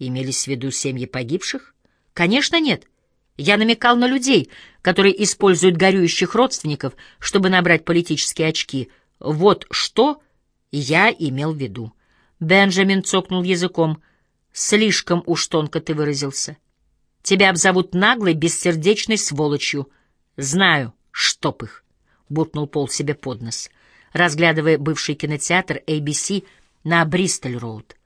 Имелись в виду семьи погибших? Конечно, нет. Я намекал на людей, которые используют горюющих родственников, чтобы набрать политические очки. Вот что я имел в виду. Бенджамин цокнул языком. Слишком уж тонко ты выразился. Тебя обзовут наглой, бессердечной сволочью. Знаю, штоп их, — буркнул Пол себе под нос, разглядывая бывший кинотеатр ABC на Бристоль-роуд,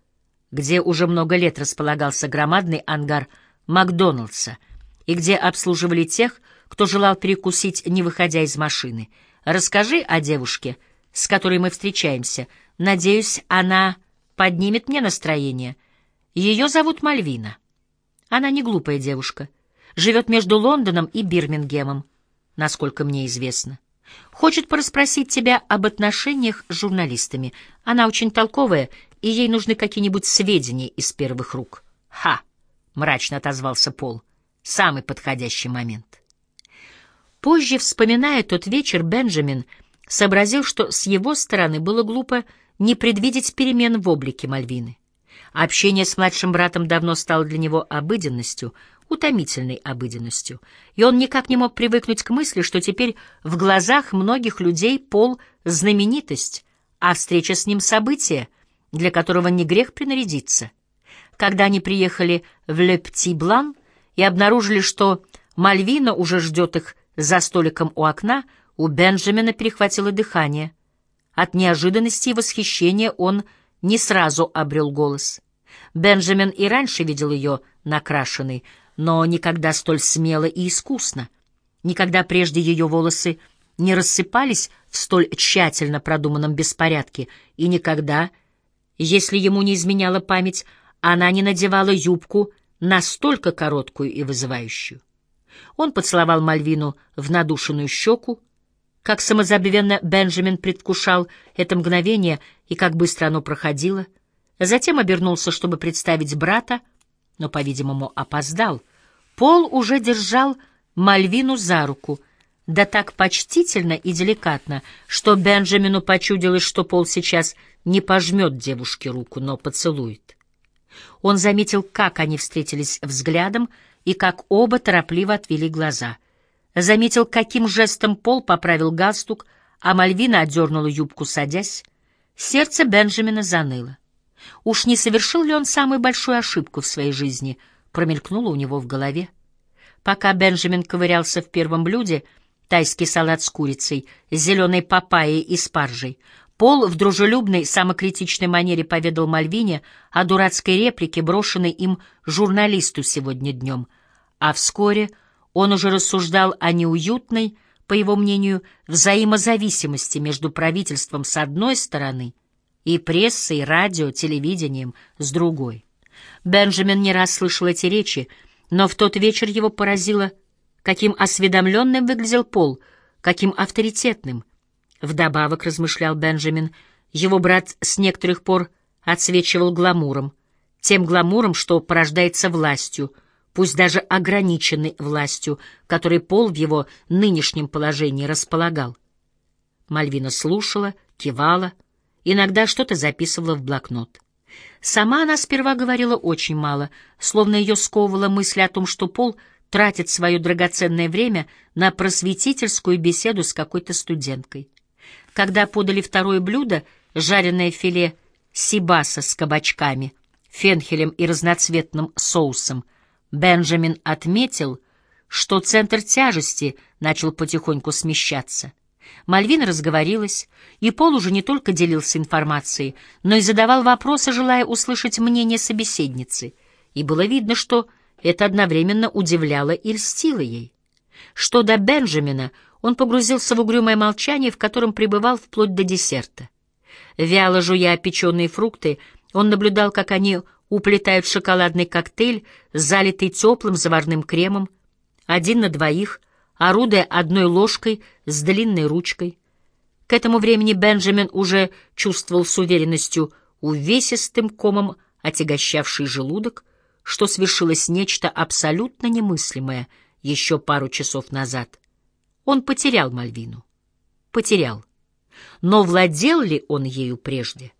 где уже много лет располагался громадный ангар Макдоналдса и где обслуживали тех, кто желал перекусить, не выходя из машины. Расскажи о девушке, с которой мы встречаемся. Надеюсь, она поднимет мне настроение. Ее зовут Мальвина. Она не глупая девушка. Живет между Лондоном и Бирмингемом, насколько мне известно. Хочет порасспросить тебя об отношениях с журналистами. Она очень толковая, и ей нужны какие-нибудь сведения из первых рук. «Ха!» — мрачно отозвался Пол. «Самый подходящий момент». Позже, вспоминая тот вечер, Бенджамин сообразил, что с его стороны было глупо не предвидеть перемен в облике Мальвины. Общение с младшим братом давно стало для него обыденностью, утомительной обыденностью, и он никак не мог привыкнуть к мысли, что теперь в глазах многих людей Пол — знаменитость, а встреча с ним — событие, для которого не грех принарядиться. Когда они приехали в Ле-Пти-Блан и обнаружили, что Мальвина уже ждет их за столиком у окна, у Бенджамина перехватило дыхание. От неожиданности и восхищения он не сразу обрел голос. Бенджамин и раньше видел ее накрашенной, но никогда столь смело и искусно. Никогда прежде ее волосы не рассыпались в столь тщательно продуманном беспорядке, и никогда, если ему не изменяла память, она не надевала юбку настолько короткую и вызывающую. Он поцеловал Мальвину в надушенную щеку, как самозабвенно Бенджамин предвкушал это мгновение и как быстро оно проходило. Затем обернулся, чтобы представить брата, но, по-видимому, опоздал. Пол уже держал Мальвину за руку, да так почтительно и деликатно, что Бенджамину почудилось, что Пол сейчас не пожмет девушке руку, но поцелует. Он заметил, как они встретились взглядом и как оба торопливо отвели глаза — Заметил, каким жестом Пол поправил галстук, а Мальвина отдернула юбку, садясь. Сердце Бенджамина заныло. Уж не совершил ли он самую большую ошибку в своей жизни, промелькнуло у него в голове. Пока Бенджамин ковырялся в первом блюде, тайский салат с курицей, с зеленой папайей и спаржей, Пол в дружелюбной, самокритичной манере поведал Мальвине о дурацкой реплике, брошенной им журналисту сегодня днем, а вскоре — он уже рассуждал о неуютной, по его мнению, взаимозависимости между правительством с одной стороны и прессой, радио, телевидением с другой. Бенджамин не раз слышал эти речи, но в тот вечер его поразило, каким осведомленным выглядел Пол, каким авторитетным. Вдобавок, размышлял Бенджамин, его брат с некоторых пор отсвечивал гламуром, тем гламуром, что порождается властью — пусть даже ограниченной властью, которой Пол в его нынешнем положении располагал. Мальвина слушала, кивала, иногда что-то записывала в блокнот. Сама она сперва говорила очень мало, словно ее сковывала мысль о том, что Пол тратит свое драгоценное время на просветительскую беседу с какой-то студенткой. Когда подали второе блюдо, жареное филе сибаса с кабачками, фенхелем и разноцветным соусом, Бенджамин отметил, что центр тяжести начал потихоньку смещаться. Мальвина разговорилась, и Пол уже не только делился информацией, но и задавал вопросы, желая услышать мнение собеседницы, и было видно, что это одновременно удивляло и льстило ей. Что до Бенджамина, он погрузился в угрюмое молчание, в котором пребывал вплоть до десерта. Вяло жуя печеные фрукты, он наблюдал, как они уплетают шоколадный коктейль, залитый теплым заварным кремом, один на двоих, орудуя одной ложкой с длинной ручкой. К этому времени Бенджамин уже чувствовал с уверенностью увесистым комом отягощавший желудок, что свершилось нечто абсолютно немыслимое еще пару часов назад. Он потерял Мальвину. Потерял. Но владел ли он ею прежде?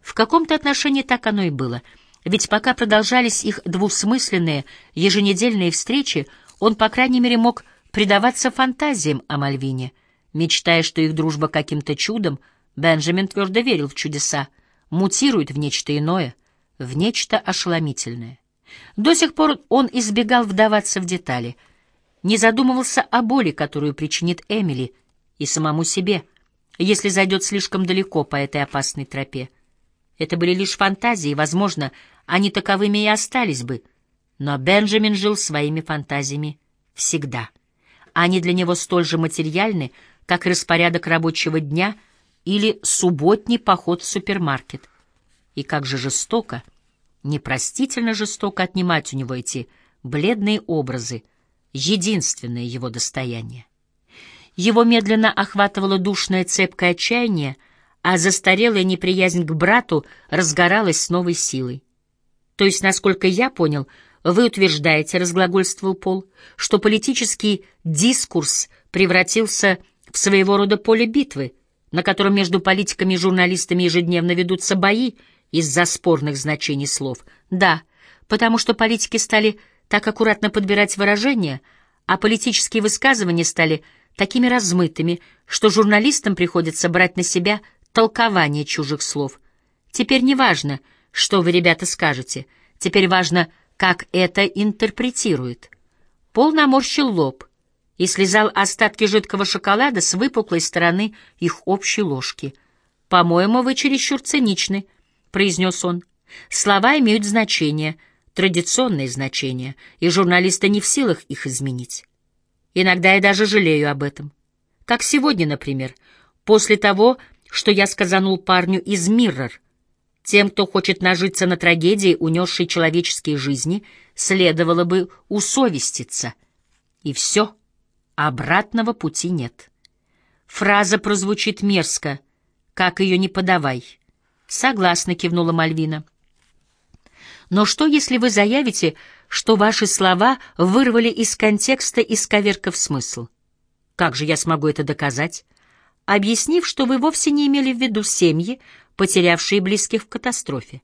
В каком-то отношении так оно и было — Ведь пока продолжались их двусмысленные еженедельные встречи, он, по крайней мере, мог предаваться фантазиям о Мальвине. Мечтая, что их дружба каким-то чудом, Бенджамин твердо верил в чудеса, мутирует в нечто иное, в нечто ошеломительное. До сих пор он избегал вдаваться в детали, не задумывался о боли, которую причинит Эмили и самому себе, если зайдет слишком далеко по этой опасной тропе. Это были лишь фантазии, возможно, они таковыми и остались бы, но Бенджамин жил своими фантазиями всегда. Они для него столь же материальны, как распорядок рабочего дня или субботний поход в супермаркет. И как же жестоко, непростительно жестоко отнимать у него эти бледные образы, единственное его достояние. Его медленно охватывало душное цепкое отчаяние, а застарелая неприязнь к брату разгоралась с новой силой. То есть, насколько я понял, вы утверждаете, разглагольствовал Пол, что политический дискурс превратился в своего рода поле битвы, на котором между политиками и журналистами ежедневно ведутся бои из-за спорных значений слов. Да, потому что политики стали так аккуратно подбирать выражения, а политические высказывания стали такими размытыми, что журналистам приходится брать на себя толкование чужих слов. Теперь не важно, что вы, ребята, скажете. Теперь важно, как это интерпретирует. Пол наморщил лоб и слезал остатки жидкого шоколада с выпуклой стороны их общей ложки. «По-моему, вы чересчур циничны», — произнес он. «Слова имеют значение, традиционное значение, и журналисты не в силах их изменить. Иногда я даже жалею об этом. Как сегодня, например, после того, что я сказанул парню из «Миррор». Тем, кто хочет нажиться на трагедии, унесшей человеческие жизни, следовало бы усовеститься. И все, обратного пути нет. Фраза прозвучит мерзко, как ее не подавай. Согласно, кивнула Мальвина. Но что, если вы заявите, что ваши слова вырвали из контекста, исковеркав смысл? Как же я смогу это доказать? объяснив, что вы вовсе не имели в виду семьи, потерявшие близких в катастрофе.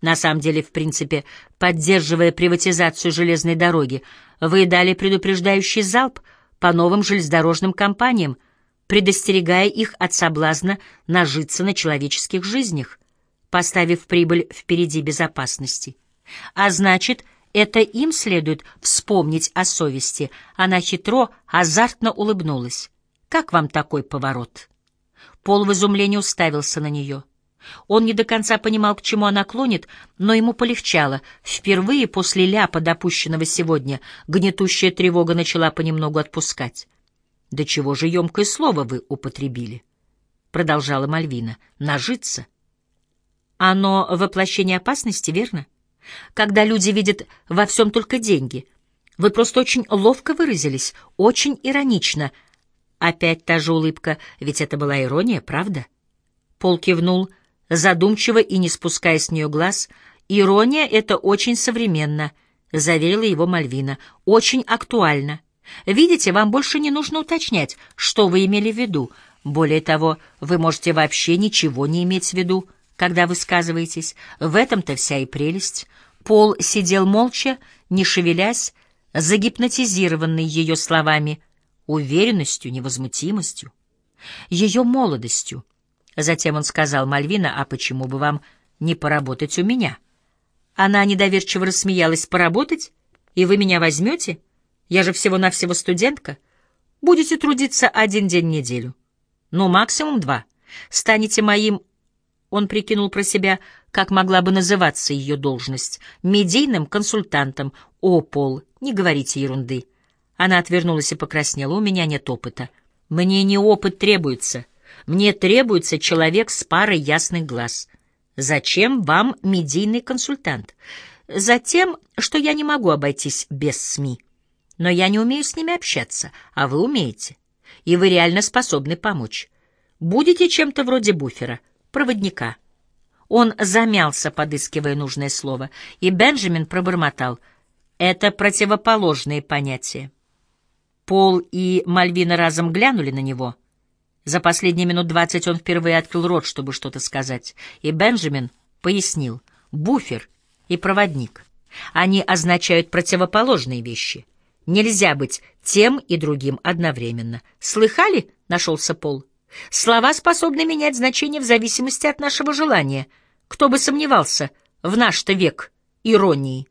На самом деле, в принципе, поддерживая приватизацию железной дороги, вы дали предупреждающий залп по новым железнодорожным компаниям, предостерегая их от соблазна нажиться на человеческих жизнях, поставив прибыль впереди безопасности. А значит, это им следует вспомнить о совести. Она хитро, азартно улыбнулась. Как вам такой поворот? Пол в изумлении уставился на нее. Он не до конца понимал, к чему она клонит, но ему полегчало. Впервые после ляпа, допущенного сегодня, гнетущая тревога начала понемногу отпускать. «Да чего же емкое слово вы употребили?» — продолжала Мальвина. «Нажиться». «Оно воплощение опасности, верно? Когда люди видят во всем только деньги. Вы просто очень ловко выразились, очень иронично — Опять та же улыбка, ведь это была ирония, правда? Пол кивнул, задумчиво и не спуская с нее глаз. «Ирония — это очень современно», — заверила его Мальвина. «Очень актуально. Видите, вам больше не нужно уточнять, что вы имели в виду. Более того, вы можете вообще ничего не иметь в виду, когда высказываетесь. В этом-то вся и прелесть». Пол сидел молча, не шевелясь, загипнотизированный ее словами — уверенностью, невозмутимостью, ее молодостью. Затем он сказал, «Мальвина, а почему бы вам не поработать у меня?» Она недоверчиво рассмеялась, «Поработать? И вы меня возьмете? Я же всего-навсего студентка. Будете трудиться один день в неделю. Ну, максимум два. Станете моим...» Он прикинул про себя, как могла бы называться ее должность. «Медийным консультантом. О, Пол, не говорите ерунды». Она отвернулась и покраснела. «У меня нет опыта. Мне не опыт требуется. Мне требуется человек с парой ясных глаз. Зачем вам медийный консультант? Затем, что я не могу обойтись без СМИ. Но я не умею с ними общаться, а вы умеете. И вы реально способны помочь. Будете чем-то вроде буфера, проводника». Он замялся, подыскивая нужное слово, и Бенджамин пробормотал. «Это противоположные понятия». Пол и Мальвина разом глянули на него. За последние минут двадцать он впервые открыл рот, чтобы что-то сказать, и Бенджамин пояснил. «Буфер и проводник. Они означают противоположные вещи. Нельзя быть тем и другим одновременно. Слыхали? Нашелся Пол. Слова способны менять значение в зависимости от нашего желания. Кто бы сомневался в наш-то век иронии.